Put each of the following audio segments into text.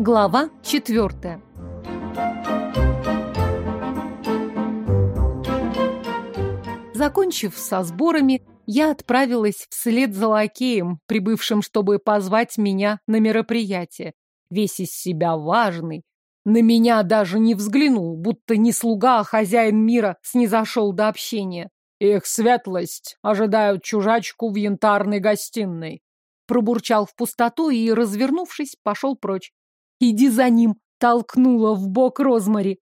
Глава четвертая. Закончив со сборами, я отправилась вслед за лакеем, прибывшим, чтобы позвать меня на мероприятие. Весь из себя важный. На меня даже не взглянул, будто не слуга, а хозяин мира снизошел до общения. Их светлость ожидают чужачку в янтарной гостиной. Пробурчал в пустоту и, развернувшись, пошел прочь. Иди за ним, толкнула в бок Розмари.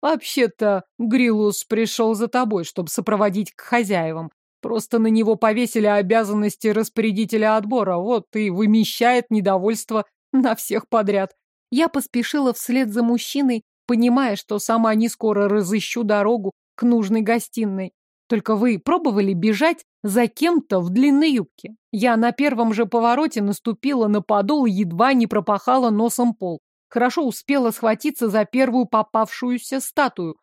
Вообще-то Грилус пришел за тобой, чтобы сопроводить к хозяевам. Просто на него повесили обязанности распорядителя отбора, вот и вымещает недовольство на всех подряд. Я поспешила вслед за мужчиной, понимая, что сама не скоро разыщу дорогу к нужной гостиной. Только вы пробовали бежать за кем-то в длинной юбке? Я на первом же повороте наступила на подол и едва не пропахала носом пол. Хорошо успела схватиться за первую попавшуюся статую.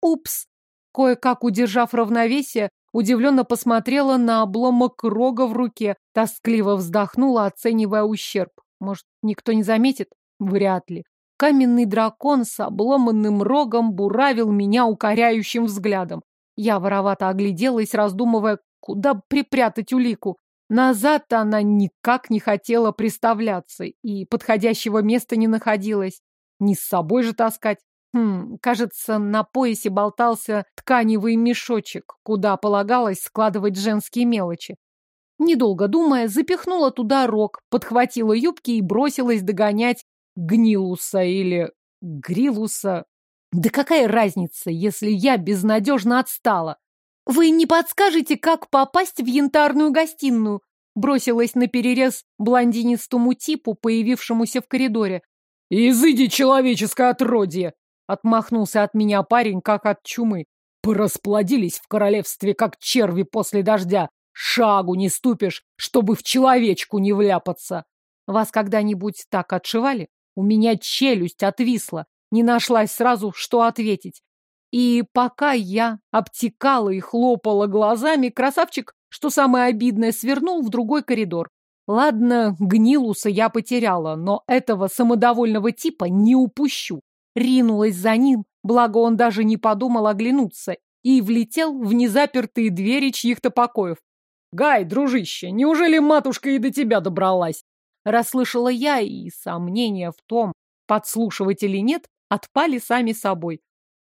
Упс! Кое-как удержав равновесие, удивленно посмотрела на обломок рога в руке, тоскливо вздохнула, оценивая ущерб. Может, никто не заметит? Вряд ли. Каменный дракон с обломанным рогом буравил меня укоряющим взглядом. Я воровато огляделась, раздумывая, куда припрятать улику. Назад она никак не хотела приставляться, и подходящего места не находилось. Не с собой же таскать. Хм, кажется, на поясе болтался тканевый мешочек, куда полагалось складывать женские мелочи. Недолго думая, запихнула туда рог, подхватила юбки и бросилась догонять Гнилуса или Грилуса, да какая разница, если я безнадежно отстала? Вы не подскажете, как попасть в янтарную гостиную? Бросилась на перерез блондинистому типу, появившемуся в коридоре. «Изыди, человеческое отродье!» Отмахнулся от меня парень, как от чумы. Порасплодились в королевстве, как черви после дождя. Шагу не ступишь, чтобы в человечку не вляпаться. Вас когда-нибудь так отшивали? У меня челюсть отвисла не нашлась сразу, что ответить. И пока я обтекала и хлопала глазами, красавчик, что самое обидное, свернул в другой коридор. Ладно, Гнилуса я потеряла, но этого самодовольного типа не упущу. Ринулась за ним, благо он даже не подумал оглянуться, и влетел в незапертые двери чьих-то покоев. «Гай, дружище, неужели матушка и до тебя добралась?» Расслышала я, и сомнения в том, подслушивать или нет, отпали сами собой.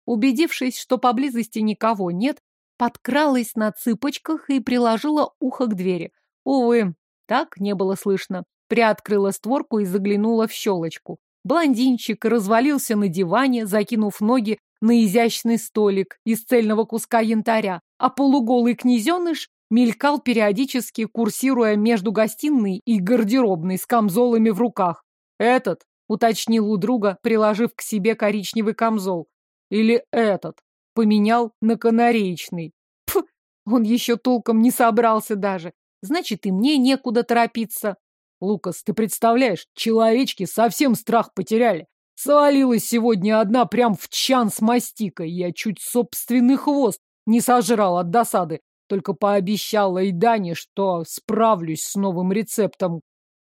Убедившись, что поблизости никого нет, подкралась на цыпочках и приложила ухо к двери. Увы, так не было слышно. Приоткрыла створку и заглянула в щелочку. Блондинчик развалился на диване, закинув ноги на изящный столик из цельного куска янтаря, а полуголый князеныш мелькал периодически, курсируя между гостиной и гардеробной с камзолами в руках. Этот уточнил у друга, приложив к себе коричневый камзол. Или этот. Поменял на канареечный. Пф, он еще толком не собрался даже. Значит, и мне некуда торопиться. Лукас, ты представляешь, человечки совсем страх потеряли. Свалилась сегодня одна прям в чан с мастикой. Я чуть собственный хвост не сожрал от досады. Только пообещала и Дане, что справлюсь с новым рецептом.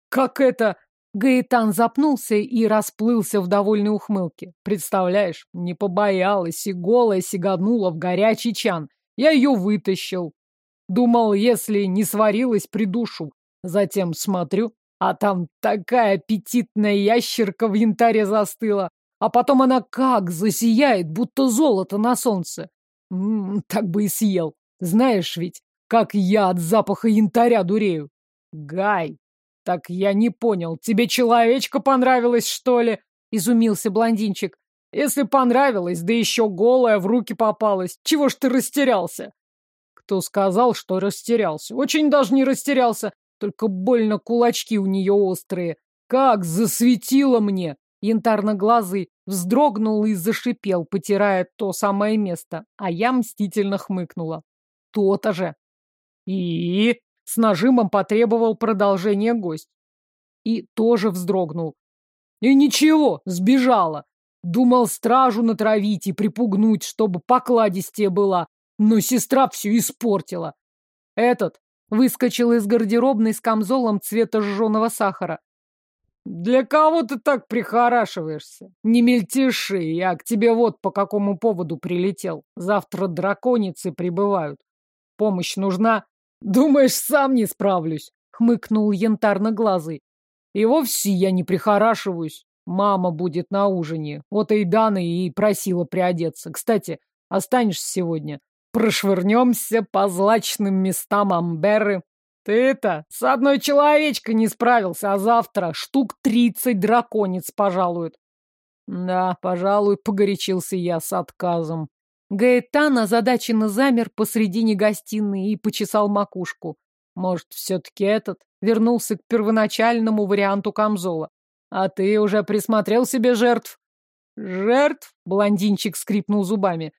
Как это... Гаэтан запнулся и расплылся в довольной ухмылке. Представляешь, не побоялась и голая сиганула в горячий чан. Я ее вытащил. Думал, если не сварилась, придушу. Затем смотрю, а там такая аппетитная ящерка в янтаре застыла. А потом она как засияет, будто золото на солнце. М -м, так бы и съел. Знаешь ведь, как я от запаха янтаря дурею. Гай, «Так я не понял, тебе человечка понравилась, что ли?» — изумился блондинчик. «Если понравилось, да еще голая в руки попалась, чего ж ты растерялся?» Кто сказал, что растерялся? Очень даже не растерялся, только больно кулачки у нее острые. Как засветило мне! Янтарно-глазый вздрогнул и зашипел, потирая то самое место, а я мстительно хмыкнула. То-то же. И с нажимом потребовал продолжения гость. И тоже вздрогнул. И ничего, сбежала. Думал стражу натравить и припугнуть, чтобы покладистее была. Но сестра все испортила. Этот выскочил из гардеробной с камзолом цвета жженого сахара. Для кого ты так прихорашиваешься? Не мельтеши, я к тебе вот по какому поводу прилетел. Завтра драконицы прибывают. Помощь нужна? Думаешь, сам не справлюсь? Хмыкнул янтарно-глазый. И вовсе я не прихорашиваюсь. Мама будет на ужине. Вот Эйдана и просила приодеться. Кстати, останешься сегодня. Прошвырнемся по злачным местам Амберы. Ты-то с одной человечкой не справился, а завтра штук тридцать драконец пожалуют. Да, пожалуй, погорячился я с отказом. Гаэтан озадаченно замер посредине гостиной и почесал макушку. Может, все-таки этот вернулся к первоначальному варианту камзола. А ты уже присмотрел себе жертв? Жертв? Блондинчик скрипнул зубами.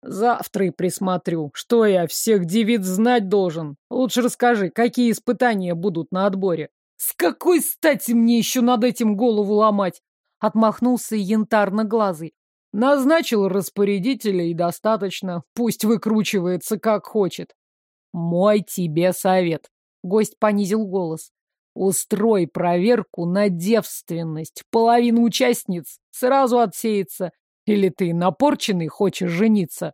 Завтра и присмотрю. Что я всех девиц знать должен? Лучше расскажи, какие испытания будут на отборе. С какой стати мне еще над этим голову ломать? Отмахнулся янтарно-глазый. Назначил распорядителя и достаточно. Пусть выкручивается как хочет. Мой тебе совет. Гость понизил голос. Устрой проверку на девственность. Половина участниц сразу отсеется. Или ты напорченный хочешь жениться?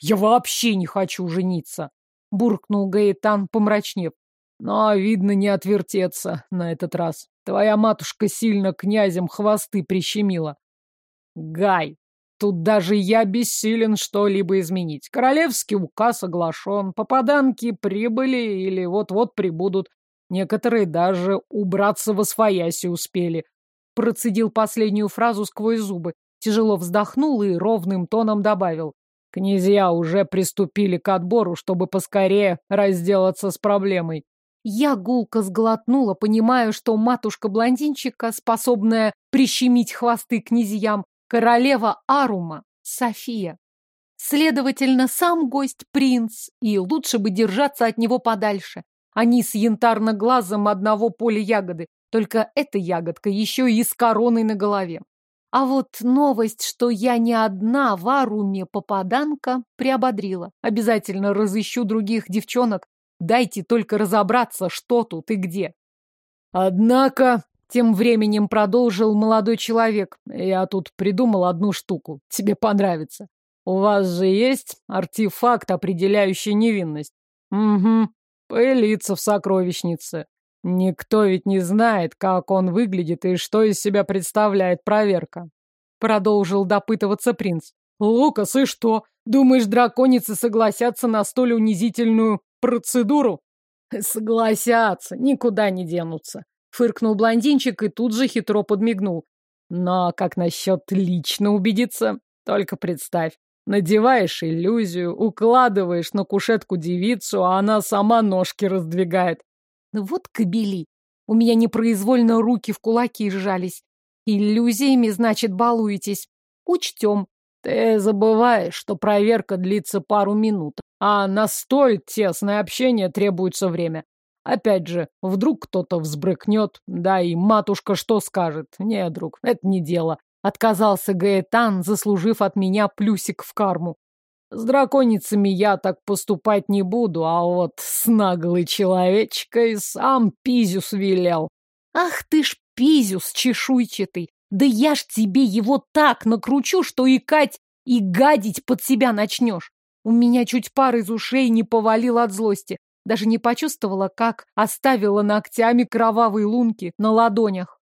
Я вообще не хочу жениться, буркнул Гаэтан, помрачнев. Но, видно, не отвертеться на этот раз. Твоя матушка сильно князем хвосты прищемила. Гай, тут даже я бессилен что-либо изменить. Королевский указ оглашен, попаданки прибыли или вот-вот прибудут. Некоторые даже убраться во свояси успели. Процедил последнюю фразу сквозь зубы тяжело вздохнул и ровным тоном добавил. Князья уже приступили к отбору, чтобы поскорее разделаться с проблемой. Я гулко сглотнула, понимая, что матушка-блондинчика, способная прищемить хвосты князьям, королева Арума, София. Следовательно, сам гость принц, и лучше бы держаться от него подальше. Они с янтарно-глазом одного поля ягоды, только эта ягодка еще и с короной на голове. А вот новость, что я не одна в Аруме попаданка, приободрила. Обязательно разыщу других девчонок. Дайте только разобраться, что тут и где. Однако, тем временем продолжил молодой человек, я тут придумал одну штуку. Тебе понравится. У вас же есть артефакт, определяющий невинность? Угу. Пылится в сокровищнице. Никто ведь не знает, как он выглядит и что из себя представляет проверка. Продолжил допытываться принц. Лукас, и что? Думаешь, драконицы согласятся на столь унизительную процедуру? Согласятся, никуда не денутся. Фыркнул блондинчик и тут же хитро подмигнул. Но как насчет лично убедиться? Только представь, надеваешь иллюзию, укладываешь на кушетку девицу, а она сама ножки раздвигает. Ну вот кобели. У меня непроизвольно руки в кулаки сжались. Иллюзиями, значит, балуетесь. Учтем. Ты забываешь, что проверка длится пару минут, а на столь тесное общение требуется время. Опять же, вдруг кто-то взбрыкнет, да и матушка что скажет? Не, друг, это не дело. Отказался Гаэтан, заслужив от меня плюсик в карму. С драконицами я так поступать не буду, а вот с наглой человечкой сам Пизюс велел. Ах ты ж Пизюс чешуйчатый! Да я ж тебе его так накручу, что икать и гадить под себя начнешь. У меня чуть пар из ушей не повалил от злости. Даже не почувствовала, как оставила ногтями кровавые лунки на ладонях.